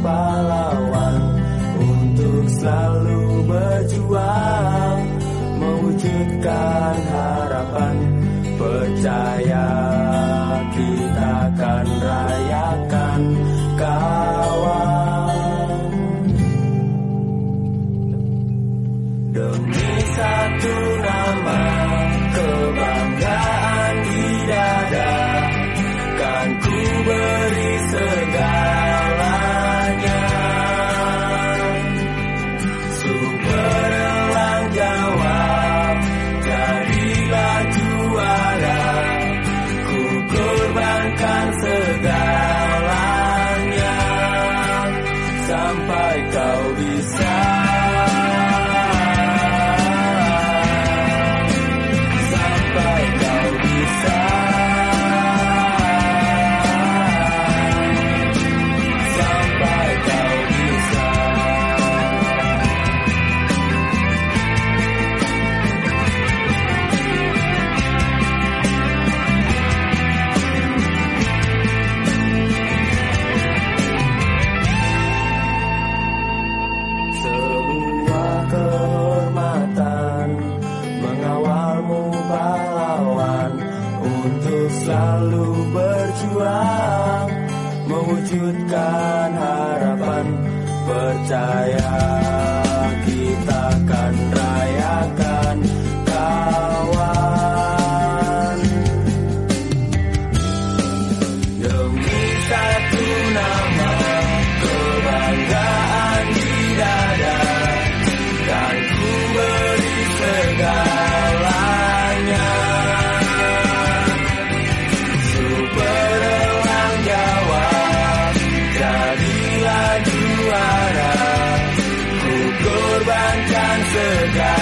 pahlawan Untuk selalu berjuang Mewujudkan sampai kau bisa. selalu berjuang mewujudkan harapan percaya. Good guy.